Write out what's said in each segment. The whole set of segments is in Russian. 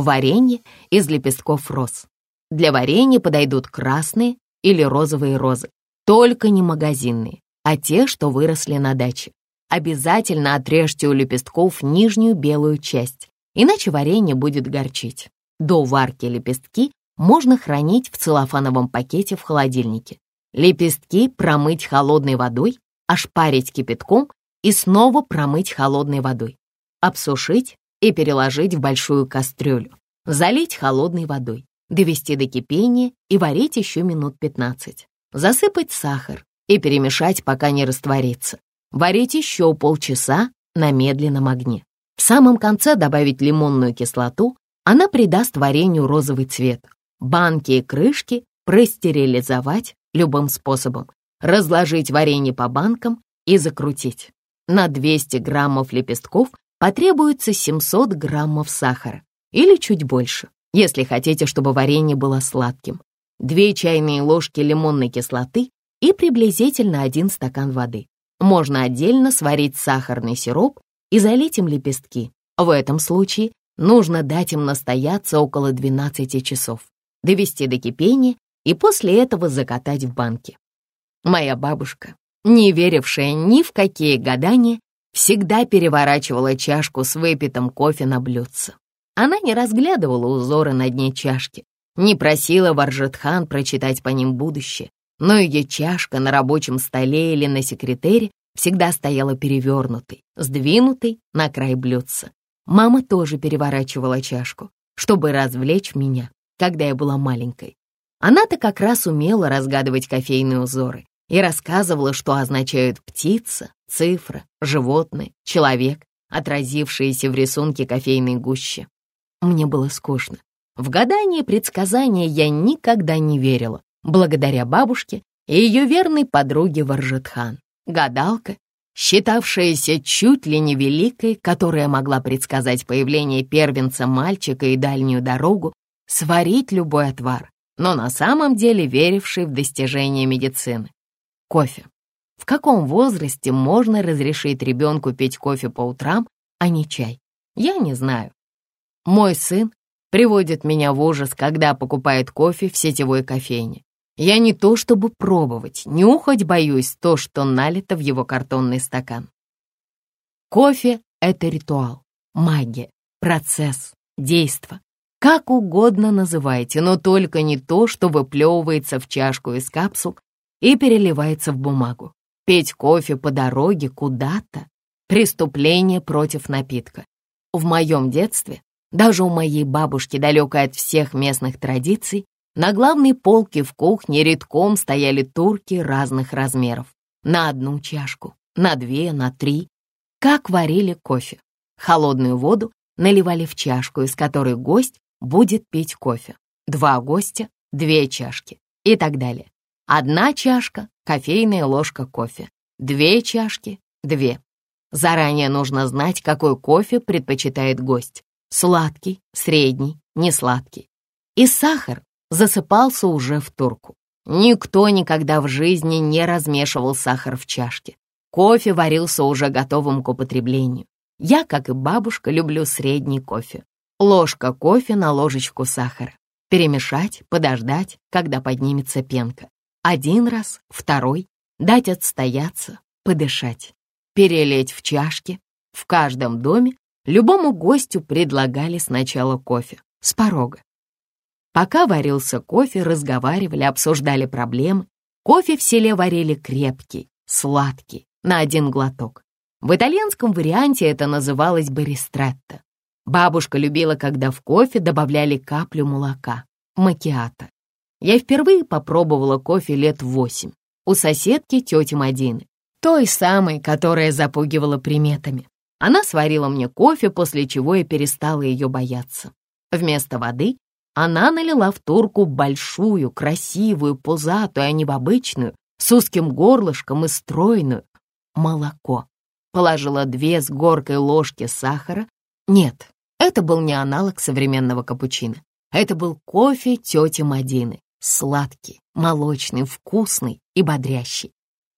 Варенье из лепестков роз. Для варенья подойдут красные или розовые розы, только не магазинные, а те, что выросли на даче. Обязательно отрежьте у лепестков нижнюю белую часть, иначе варенье будет горчить. До варки лепестки можно хранить в целлофановом пакете в холодильнике. Лепестки промыть холодной водой, ошпарить кипятком и снова промыть холодной водой. Обсушить и переложить в большую кастрюлю. Залить холодной водой, довести до кипения и варить еще минут 15. Засыпать сахар и перемешать, пока не растворится. Варить еще полчаса на медленном огне. В самом конце добавить лимонную кислоту, она придаст варенью розовый цвет. Банки и крышки простерилизовать любым способом. Разложить варенье по банкам и закрутить. На 200 граммов лепестков потребуется 700 граммов сахара или чуть больше, если хотите, чтобы варенье было сладким. Две чайные ложки лимонной кислоты и приблизительно один стакан воды. Можно отдельно сварить сахарный сироп и залить им лепестки. В этом случае нужно дать им настояться около 12 часов, довести до кипения и после этого закатать в банке. Моя бабушка, не верившая ни в какие гадания, всегда переворачивала чашку с выпитым кофе на блюдце. Она не разглядывала узоры на дне чашки, не просила Варжетхан прочитать по ним будущее, но ее чашка на рабочем столе или на секретере всегда стояла перевернутой, сдвинутой на край блюдца. Мама тоже переворачивала чашку, чтобы развлечь меня, когда я была маленькой. Она-то как раз умела разгадывать кофейные узоры и рассказывала, что означают птица, цифра, животное, человек, отразившиеся в рисунке кофейной гущи. Мне было скучно. В гадания предсказания я никогда не верила, благодаря бабушке и ее верной подруге Варжетхан. Гадалка, считавшаяся чуть ли не великой, которая могла предсказать появление первенца мальчика и дальнюю дорогу, сварить любой отвар, но на самом деле веривший в достижения медицины. Кофе. В каком возрасте можно разрешить ребенку пить кофе по утрам, а не чай? Я не знаю. Мой сын приводит меня в ужас, когда покупает кофе в сетевой кофейне. Я не то чтобы пробовать, нюхать боюсь то, что налито в его картонный стакан. Кофе — это ритуал, магия, процесс, действо. Как угодно называйте, но только не то, что выплевывается в чашку из капсул и переливается в бумагу. Пить кофе по дороге куда-то — преступление против напитка. В моем детстве, даже у моей бабушки, далекой от всех местных традиций, на главной полке в кухне редком стояли турки разных размеров. На одну чашку, на две, на три. Как варили кофе. Холодную воду наливали в чашку, из которой гость будет пить кофе. Два гостя, две чашки и так далее. Одна чашка, кофейная ложка кофе. Две чашки, две. Заранее нужно знать, какой кофе предпочитает гость. Сладкий, средний, несладкий. И сахар засыпался уже в турку. Никто никогда в жизни не размешивал сахар в чашке. Кофе варился уже готовым к употреблению. Я, как и бабушка, люблю средний кофе. Ложка кофе на ложечку сахара. Перемешать, подождать, когда поднимется пенка. Один раз, второй, дать отстояться, подышать. Перелить в чашки. В каждом доме любому гостю предлагали сначала кофе, с порога. Пока варился кофе, разговаривали, обсуждали проблемы. Кофе в селе варили крепкий, сладкий, на один глоток. В итальянском варианте это называлось баристретто. Бабушка любила, когда в кофе добавляли каплю молока, макиато. Я впервые попробовала кофе лет восемь у соседки тети Мадины, той самой, которая запугивала приметами. Она сварила мне кофе, после чего я перестала ее бояться. Вместо воды она налила в турку большую, красивую, пузатую, а не в обычную, с узким горлышком и стройную, молоко. Положила две с горкой ложки сахара. Нет, это был не аналог современного капучино. Это был кофе тети Мадины. Сладкий, молочный, вкусный и бодрящий.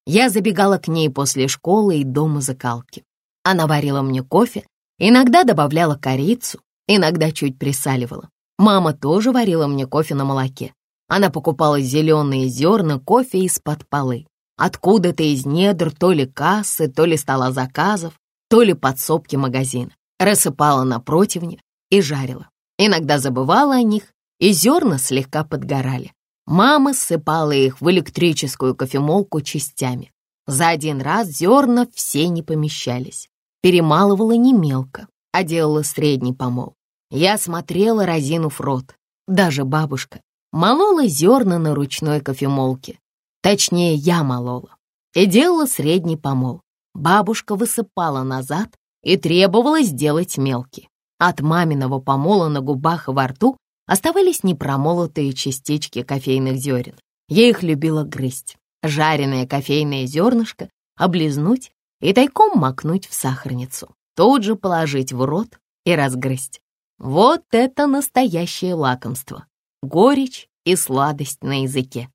Я забегала к ней после школы и дома закалки. Она варила мне кофе, иногда добавляла корицу, иногда чуть присаливала. Мама тоже варила мне кофе на молоке. Она покупала зеленые зерна кофе из-под полы. Откуда-то из недр то ли кассы, то ли стола заказов, то ли подсобки магазина. Рассыпала на противне и жарила. Иногда забывала о них, и зерна слегка подгорали. Мама ссыпала их в электрическую кофемолку частями. За один раз зерна все не помещались. Перемалывала не мелко, а делала средний помол. Я смотрела, разинув рот. Даже бабушка молола зерна на ручной кофемолке. Точнее, я молола. И делала средний помол. Бабушка высыпала назад и требовала сделать мелкий. От маминого помола на губах и во рту оставались непромолотые частички кофейных зерен. Я их любила грызть. Жареное кофейное зернышко облизнуть и тайком макнуть в сахарницу. Тут же положить в рот и разгрызть. Вот это настоящее лакомство. Горечь и сладость на языке.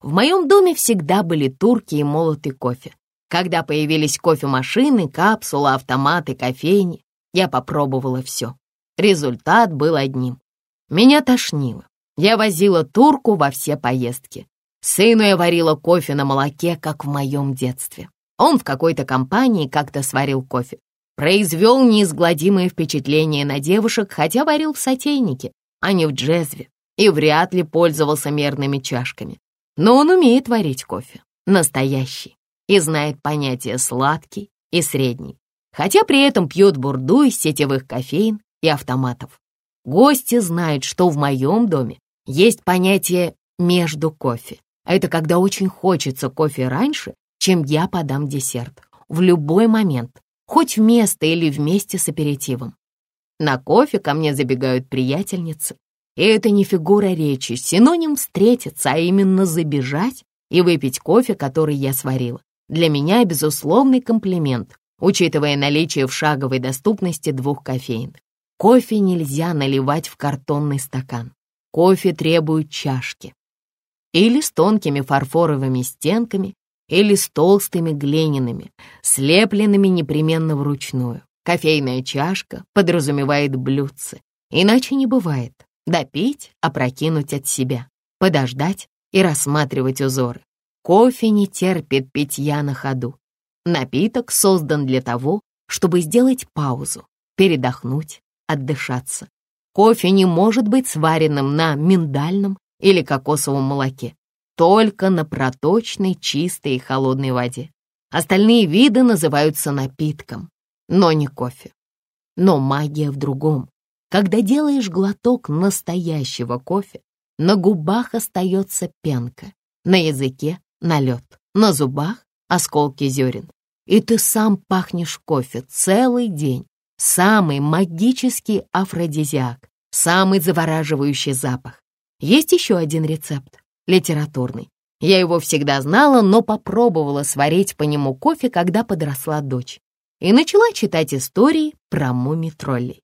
В моем доме всегда были турки и молотый кофе. Когда появились кофемашины, капсулы, автоматы, кофейни, я попробовала все. Результат был одним. Меня тошнило. Я возила турку во все поездки. Сыну я варила кофе на молоке, как в моем детстве. Он в какой-то компании как-то сварил кофе произвел неизгладимое впечатление на девушек, хотя варил в сотейнике, а не в джезве, и вряд ли пользовался мерными чашками. Но он умеет варить кофе, настоящий, и знает понятие сладкий и средний, хотя при этом пьет бурду из сетевых кофеин и автоматов. Гости знают, что в моем доме есть понятие «между кофе». Это когда очень хочется кофе раньше, чем я подам десерт. В любой момент, хоть вместо или вместе с аперитивом. На кофе ко мне забегают приятельницы, и это не фигура речи, синоним встретиться, а именно забежать и выпить кофе, который я сварила. Для меня безусловный комплимент, учитывая наличие в шаговой доступности двух кофеин. Кофе нельзя наливать в картонный стакан. Кофе требует чашки. Или с тонкими фарфоровыми стенками, или с толстыми глиняными, слепленными непременно вручную. Кофейная чашка подразумевает блюдце. Иначе не бывает. Допить, опрокинуть от себя, подождать и рассматривать узоры. Кофе не терпит питья на ходу. Напиток создан для того, чтобы сделать паузу, передохнуть, отдышаться. Кофе не может быть сваренным на миндальном или кокосовом молоке только на проточной, чистой и холодной воде. Остальные виды называются напитком, но не кофе. Но магия в другом. Когда делаешь глоток настоящего кофе, на губах остается пенка, на языке — налет, на зубах — осколки зерен. И ты сам пахнешь кофе целый день. Самый магический афродизиак, самый завораживающий запах. Есть еще один рецепт литературный. Я его всегда знала, но попробовала сварить по нему кофе, когда подросла дочь. И начала читать истории про муми-троллей.